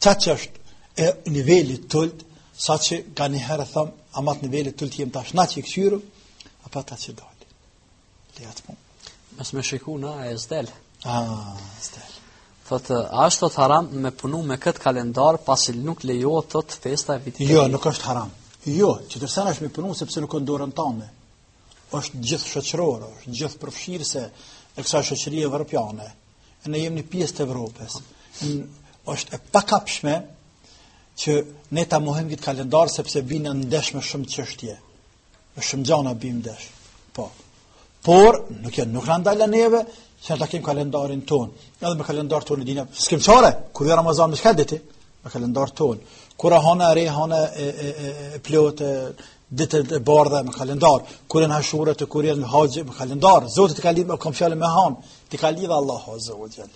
Çka është e nivelit t'ulët, sa që ka një herë thëm, ama të nivelit t'ulët jem tash na që i këqyrim, apo ata që dalin. Leje atë punë. Mos me shiku na e zdel. A, zdel. Thot, a është thot haram me punu me këtë kalendar pasi nuk lejohet thot festa e vitit? Jo, nuk është haram. Jo, që të sen është me punu sepse nuk është n'dorën tane. Çështje gjithëshoqërore, çështje gjithëpërfshirëse e kësaj shoqërie evropiane. e ne jemi një pjesë të Evropës. Është e pakapshme që ne ta mohojmë këtë kalendar sepse bën ndesh me shumë çështje. Me shumë gjëra bën ndesh. Po. Por nuk janë nuk na ndalon neve që ta kemi kalendarin ton. Edhe me kalendar ton e dimë. S'kem çare, kur vjen Ramazan me çka ditë? Me kalendar ton. Kur hona e re, hona e e e, e plot e ditët e bardha me kalendar, kur janë ashuret kur janë haxhi me kalendar. Zoti t'i ka lidhë me kom fjalën me han, t'i ka lidhë Allahu azza wa jall.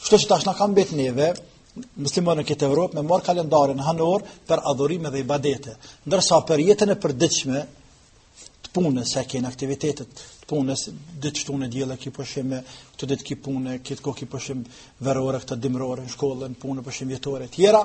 Kështu që tash na ka mbet neve muslimanë në këtë Evropë me marr kalendarin hanor për adhurime dhe ibadete, ndërsa për jetën e përditshme të punës, sa kanë aktivitete të punës, ditë shtunë diell aty pushim këto ditë ki punë, këtë kohë ki pushim verore, këto dimrore në shkollën, punë pushim vjetore të tjera,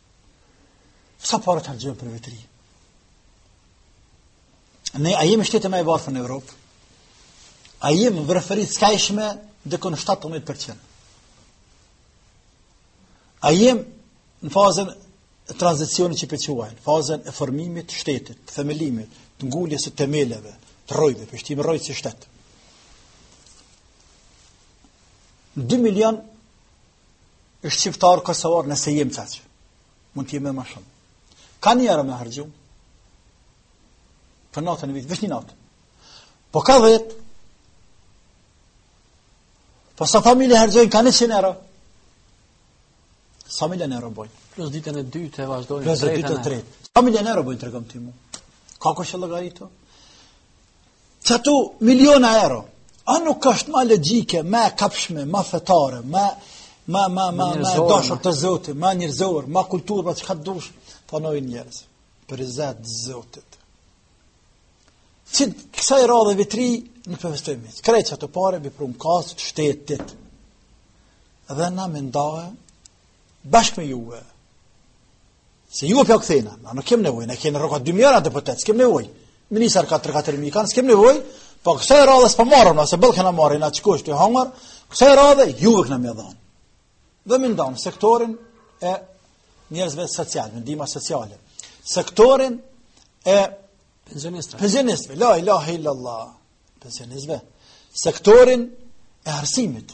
Sa pare t'harxhojnë për Vit t'Ri? Ne a jemi shteti ma i varfër në Evropë? A jemi n'varfëri t'skajshme dikun 17%? A jemi në fazën e tranzicionit që po e quajnë, fazën e formimit t'shtetit, t'themelimit, të nguljes së temeleve, të rrojve, pë shtim rroj si shtet. 2 milion shqiptarë kosovarë nëse jemë qaq. Mund t'jeme ma shumë. Ka një euro me harxhu, për natën e vitit, veç një natë. Po ka vetë, po sa familje harxhojnë, ka njëqind euro. Sa milionë euro bojnë. Plus ditën e dytë e vazhdojnë. Plus ditën e tretë. Sa milionë euro bojnë, tregom ti mu. Ka kush e llogaritë? Qato miliona euro, a nuk është ma logjike, ma e kapshme, ma fetare, ma, ma, ma, ma, ma e dashur te zoti, ma njerzore, ma kulturë, ma çka dush, t'thonë: o njerëz, për riza t'zotit. Që kësaj radhe Vit t'Ri, nuk pe festojmë, krejt qato pare, me i pru n'kasë t'shtetit, dhe na me nda, bashkë me juve, Se ju po kthehna, na nuk kem nevojë, na kemi rroga 2 mijë euro deputet, s'kem nevojë. Ministra ka 3-4 mijë kanë, s'kem nevojë. Po kësaj radhe s'po marrim, nëse boll kena marrë, na çikosh ti hangër, kësaj radhe juve kena me dhon. Dhe me nda n'sektorin e njerëzve social, me ndihma sociale. Sektorin e pensionistëve. Pensionistëve, la ilaha illallah. Pensionistëve. Sektorin e arsimit.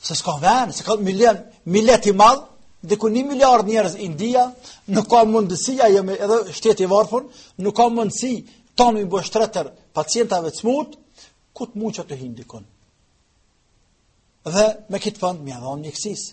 Se s'ka vend, se ka milon, milet i madh, diku 1 miliard njerëz India, nuk ka mundësi ai edhe shteti i varfër, nuk ka mundësi tanve me i bo shtretër pacientave të smutë, ku të mund që të hin dikun. Dhe me këtë fond me ia dhonë mjeksisë.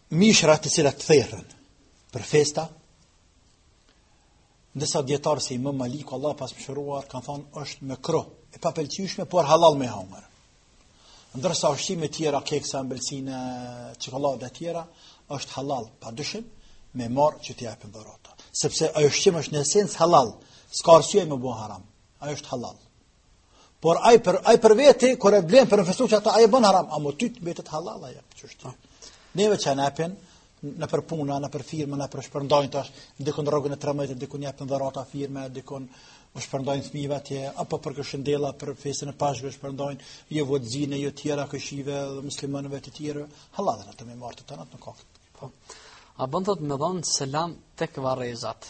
Mishrat të cilat theren për festa, ndërsa dijetarë si Imam Maliku, Allahu pastë mëshiruar, kanë thonë është mekruh, e papëlqyeshme, por halal me hongër. Ndërsa ushqime tjera, keksa, ëmbëlsina, çokollatë e tjera, është halal, pa dyshim, me marrë që t'i japin dhurata. Sepse ajo ushqim është në esencë halal, s'ka arsye me bo haram, ajo është halal. Por ai për ai për vete kur e blen për festu qata ai bën haram, apo ty të mbetet halal ajo çështje. Ne vetë çka na apin nëpër punë, nëpër firma, nëpër shpërndajnë tash, dikund rrogën e 13, dikund japin dhurata firme, dikund u shpërndajnë fëmijëve atje, apo për kërshëndella, për festën e Pashkëve, shpërndajnë jo vodzine, jo tjera krishterëve, muslimanëve të tjera, halall e ke me marrë, të koftë. Po. A bën thotë me dhonë selam tek varrezat?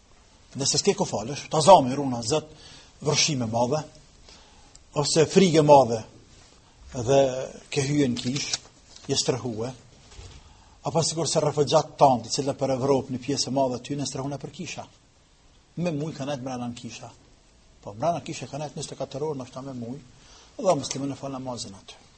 Nëse s'ke ku falesh, ta zamë, runa Zot, vërshim e madhe ose frigë e madhe dhe ke hy në kishë, je strehue. Apo sikurse refugjatët tanë, të cilët nëpër Evropë një pjesë e madhe tyne janë strehu nëpër kisha. Me muj kanë nejt në kisha. Po brenda kishe kanë nejt 24 orë ndoshta me muj. Dhe muslimani e fal namazin aty.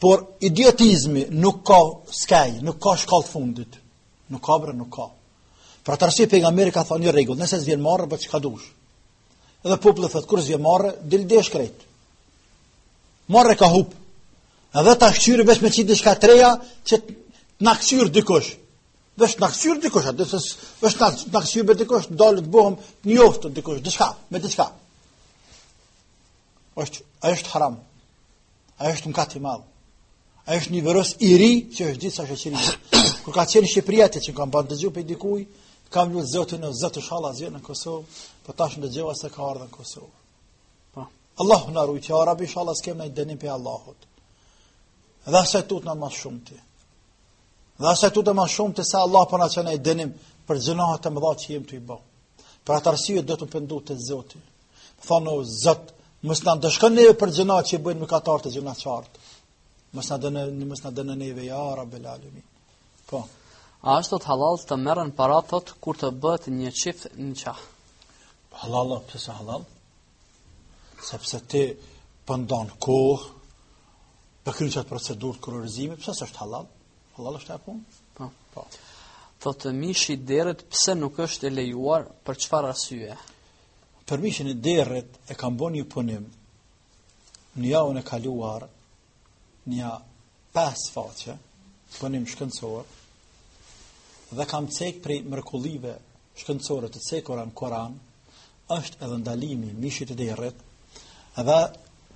Por idiotizmi nuk ka skaj, nuk ka shkallë t'fundit. Nuk ka bre, nuk ka. Për atë arsye pejgamberi ka thonë një rregull, nëse s'vjen marre, bëj çka dush. Edhe populli thotë, kur s'vjen marre, dil desh krejt. Marrja ka hupë. Edhe tash kqyre, veç me qitë diçka t'reja, që të na kqyrë dikush. Veç të na kqyrë dikush, atë të veç të na kqyrë dikush, dal të bohem, njoftë dikush, diçka, me diçka. është, ajo është haram, ajo është mkat i madh, ajo është një ves i ri që është qitë në shoqëri. Kur ka qenë n'Shqipëri atje kam pa dëgju prej dikuj, kam lutë Zotin, o Zot ishalla s'vjen në Kosovë, për po tash dëgjova se ka ardhë në Kosovë. Pa. Po. Allahu na rujt, ja Rabbi ishalla s'kemi naj dënim prej Allahut. Dhe asaj tutna ma së shumti. Dhe se tut në mas shumë ti se Allah për po në që në i dënim për gjënahat të mëdha që jem të i bëhë. Për atë arsye do t'u pendu te Zoti. Thonë: o Zot, mos na ndëshko neve për gjynahet që i bëjnë mëkatarët e gjynahqarët. Mos na dëno, mos na dëno neve ja Rabbel Alamin. Po. A është thotë halal të merren para thotë kur të bëhet një çift niqah? Halal, pse s'a halal? Sepse ti po ndan kohë, po kryen qatë procedurë të kurorëzimit, pse s'është halal? Halal është ajo punë? Po. Po. Thotë mishi derrit, pse nuk është e lejuar, për çfarë arsye? Për mishin e derrit, e kam bo një punim, në javën e kaluar, një pesë faqe, punim shkencor, dhe kam cek prej mrekullive shkencore të cekura në Kuran, është edhe ndalimi i mishit të derrit, edhe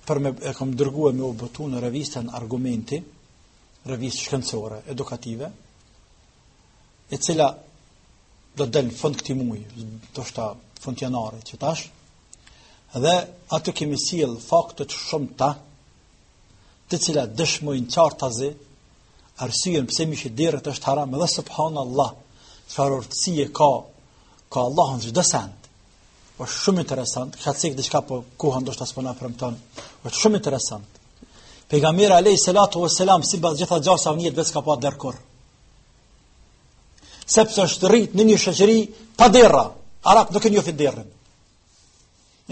për me e kam dërguar me u botu në revistën Argumenti, revistë shkencore, edukative, e cila do të delë fund këtij muji, ndoshta fund janari që tash, dhe aty kemi sjell faktet shumë ta, të cilat dëshmojnë qartazi arsyen pse mishi i derrit është haram edhe subhanallah çfarë urtësie ka ka Allahu në çdo send është shumë interesant ka cek diçka po kuha ndoshta s'po na premton është shumë interesant pejgamberi alayhi salatu wassalam si mbas gjitha gjasave as vetë s'ka pa derr kurrë sepse është rrit në një shoqëri pa derra arabët nuk e njohin derrin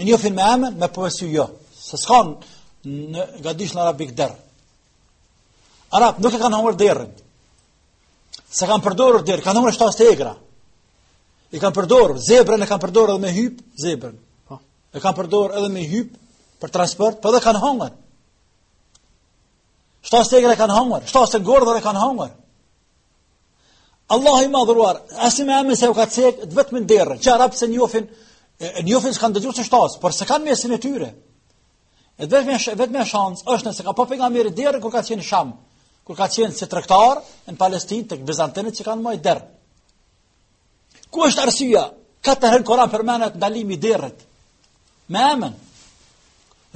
E njofin me emën, me përvojë jo. Se s'kanë në Gadishullin Arabik derr. Arabët nuk e kanë hongër derrin. S'e kanë përdorur derrin, kanë hongër shtasë të egra. I kanë përdorur, zebrën e kanë përdorur edhe me hypë, zebrën. Po. E kanë përdorur edhe me hypë për transport, po dhe e kanë hongër. Shtasë të egra e kanë hongër, shtasë të ngordhur e kanë hongër. Allah i madhëruar, asnjë me emën s'e ka cek, vetëm derrin, që arabët s'e njofin, njofin se kanë dëgju si shtasë, por s'e kanë n'mesin e tyre. E vetmja, vetmja shansë, është nëse ka pa Pejgamberi derrin, kur ka qenë n'Sham, kur ka qenë si tregtar, në Palestinë, te bizantinët që kanë majt derrin. Ku është arsyeja? Katër herë n'Kur'an përmendet ndalimi i derrit. Me emën.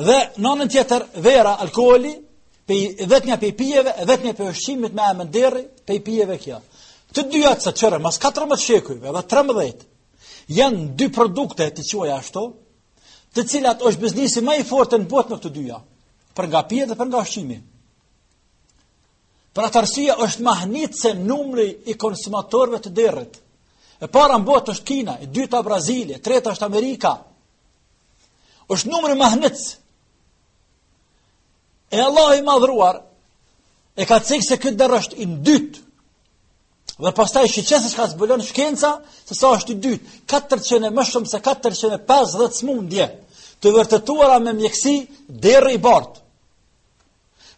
Dhe në anën tjetër vera alkooli, pej vetëm pej pijeve, vetëm pej ushqimit me emën derri, pej pijeve kjo. Të dyja ç'ore mas 14 shekujve dhe 13 janë dy produkte t'i quaj ashtu, të cilat është biznesi më i fortë në botë me këto dyja, për nga pija dhe për nga ushqimi. Për atë arsye është mahnitëse numri i konsumatorëve të derrit. E para në botë është Kina, e dyta Brazili, e treta është Amerika. Është numri mahnitës. E Allah i madhëruar e ka cek se ky derr është i ndytë. Dhe pastaj shiqe se çka zbulon shkenca, se sa është i ndytë. 400 e më shumë se 450 smundje të vërtetuara me mjekësi derri i bartë.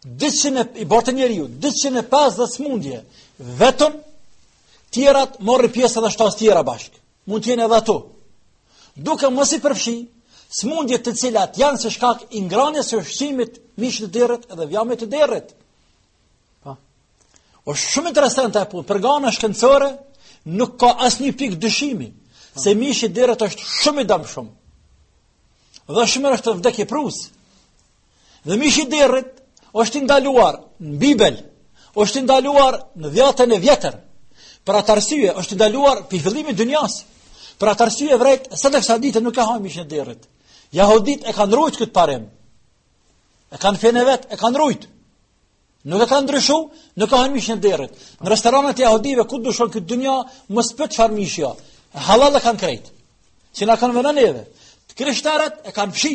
200 i bart te njeriu, 250 smundje, vetëm tjerat marrin pjesë edhe shtasë tjera bashkë. Mund të jenë edhe ato. Duke mos i përfshi smundjet të cilat janë si shkak i ngranies së ushqimit, mishit të derrit dhe vjamit të derrit. Po. Osht shumë interesante apo për nga ana shkencore nuk ka asnjë pikë dyshimi po. se mishi i derrit është shumë i dëmshëm. Dhe shumë është vdekjeprurës. Dhe mishi i derrit është i ndaluar në Bibel, është i ndaluar në dhjatën e vjetër. Për atë arsye është i ndaluar prej fillimit të dunjas. Për atë arsye evrejt sot e kësaj dite nuk e hanë mishin e derrit. Jahudit e kanë rujt këtë parim. E kanë fenë vet, e kanë rujt. Nuk e kanë ndryshu, nuk e hanë mishin e derrit. Në restoranat e jahudive kudo shkon në këtë dynja, mos pyt çfarë mishi a. Halal e kanë krejt. Si na kanë vënë neve. Të krishtarët e kanë fshi.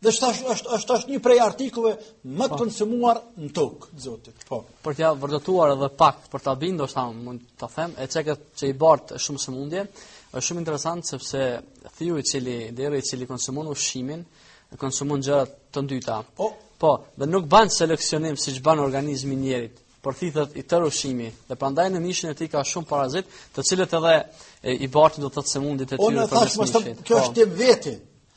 Dhe është është është është një prej artikujve më të po. konsumuar në tokë t'Zotit. Po. Për t'ia vërtetuar edhe pak, për ta bindur, sa mund ta them, e çka që i bart shumë sëmundje, është shumë interesant sepse thiu i cili derri i cili konsumon ushqimin, konsumon gjëra të ndyta. Po. Po, dhe nuk bën seleksionim siç bën organizmi i njeriut por thithet i tërë ushqimi dhe prandaj në mishin e tij ka shumë parazit, të cilët edhe e, i bartin do të thotë sëmundjet e tyre për të thënë. Unë thashë, kjo është temë po. në vete.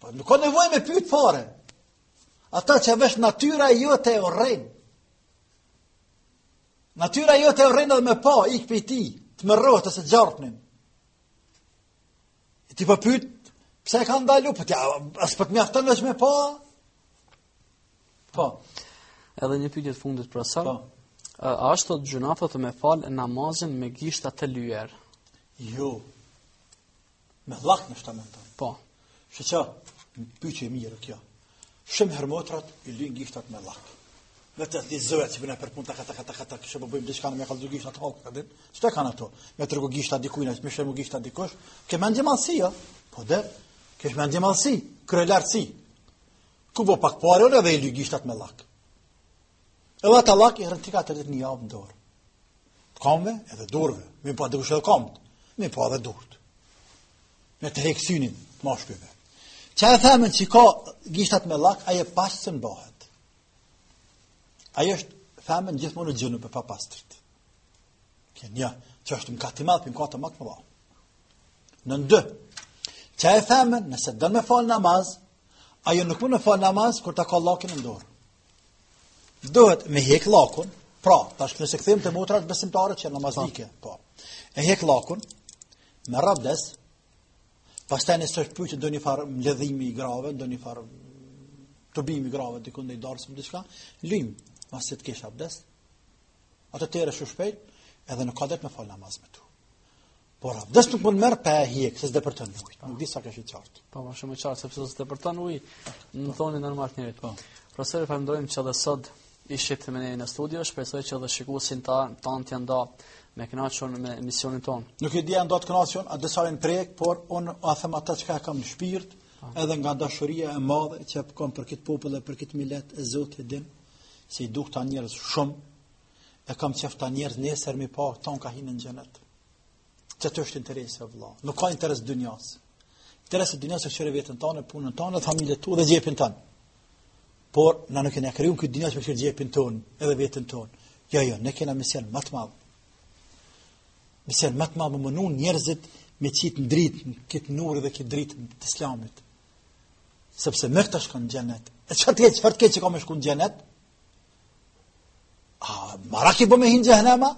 Po nuk ka nevojë me pyet fare. Atë veç natyra jote e urren. Natyra jote e urren edhe me pa, ik prej tij, të më rrëhët e se gjarpnin. E ti prap po pyt, pse e ka ndalu, për po tja, asë për të mjafton veç me pa. Po. Edhe një pytje të fundit për sot. Po. A ashtë gjynah me falë namazin me gishta të lyer? Jo. Me llak nashta mendon. Po. Shiqo, një pytje e mirë kjo. Shumë herë motrat i lynë gishtat me llak. Në të thdi zëve që bëna për punë, taka, taka, taka, taka, që po bëjmë diçka në me kallxu gishtat hallkit, a din? Çfarë kanë ato? Me tregu gishtat dikujna, që me shëmu gishtat dikush, ke mendjemadhësi, jo? Po dhe, ke mendjemadhësi, kryelartësi. Ku po kam pare, unë edhe i lyj gishtat me llak. Edhe ata llak i rëntika të rritë një javë në dorë. Të kamve edhe durve. M'i pa dikush edhe kamët. M'i pa edhe durët. Me tërhek synin e mashkujve. Qajo femën që ka gishtat me llak, ajo e pastër s'mbahet. Ajo është femën gjithmonë në gjendje të papastër. Kjo një, që është mëkat i madh, për më ka të makë me llak. Nën dy, qajo femën nëse don me falë namaz, ajo nuk mun me falë namaz, kur ta ka llakin në dorë. Dohet me hek llakun, pra, tash nëse kthehemi te motrat besimtare që namazlike, po. E hek llakun, merr abdes, pastaj nëse është pytje ndonjë farë mbledhimi i grave, ndonjë farë tubimi i grave, dikun ndonjë darsëm diçka, lyej, masi të kesh abdes, ato teren shpejt, edhe nuk ka dert me falë namaz me to. Por abdes nuk mund merr pa hiq, se s'do përton ujë. Nuk di sa kam qenë qartë. Po, më shumë qartë sepse s'depërton uji. Në thonj normal njerëz. Po. Profesor, falënderojmë që edhe sot ishit me ne në studio. Shpresoj që dhe shikuesit tanë janë nda të kënaqur me emisionin tonë. Nuk e di a janë nda të kënaqur, a disa i kem prek, por unë e them atë çka kam në shpirt, po. edhe nga dashuria e madhe që kam për këtë popull dhe për këtë milet e Zoti e din, se i du këta njerëz shumë e kam qef këta njerëz nesër me i pa, tanë ka hinë në xhenet. Ky është interesi, vla. Nuk ka interes dynjasë. Interes dynjasë e kqyri veten tem, punën tem, dhe familjen dhe xhepin tem. Por, na nuk jena kriju në këtë dynja me kqyr xhepin tonë, edhe veten tonë. Jo, jo, ne kena mision më të madh. Mision më të madh me u munu njerëzit me i qitë në dritë, në këtë nur dhe këtë dritën e islamit. Sepse mileti shkon në xhenet. E çfarë të keqe, çfarë të keqe që ka me shku në xhenet, A marak i bën me hi në xhehnem a?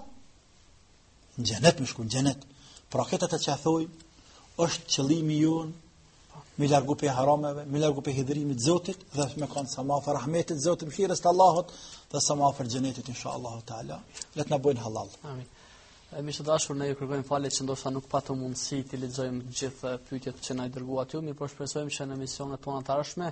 Në xhenet me shku, në xhenet. Pra këto që thom, është qëllimi jonë, me u largu prej harameve, me u largu prej hidhërimit Zotit, dhe me kanë sa ma afër rahmetit Zotit, mëshirës të Allahut, dhe sa ma afër xhenetit, insha Allahu ta'ala, le të na bojnë hallall. Amin. Miq të dashur, ne ju kërkojmë falje që ndoshta nuk patëm mundësi të lexojmë gjithë pyetjet që na i dërguat ju, mirëpo shpresojmë që në emisionet tona të ardhshme